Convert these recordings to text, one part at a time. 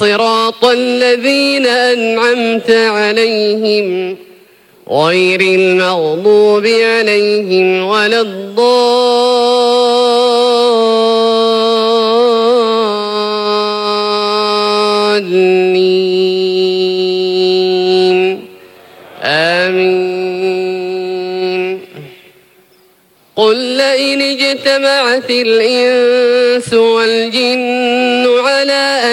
صراط الذين أنعمت عليهم غير المغضوب عليهم ولا الضالين. آمين. قل لئن اجتمعت الإنس والجن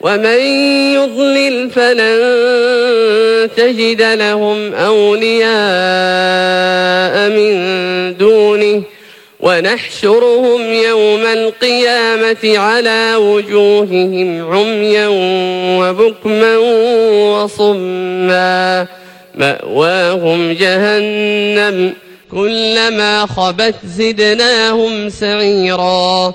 ومن يضلل فلن تجد لهم أولياء من دونه. ونحشرهم يوم القيامة على وجوههم عميا وبكما وصما. مأواهم جهنم كلما خبت زدناهم سعيرا.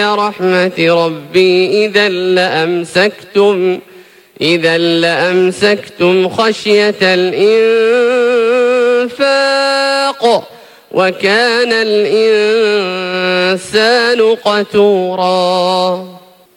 رحمة ربي. إذا لأمسكتم إذا لأمسكتم خشية الإنفاق وكان الإنسان قتورا.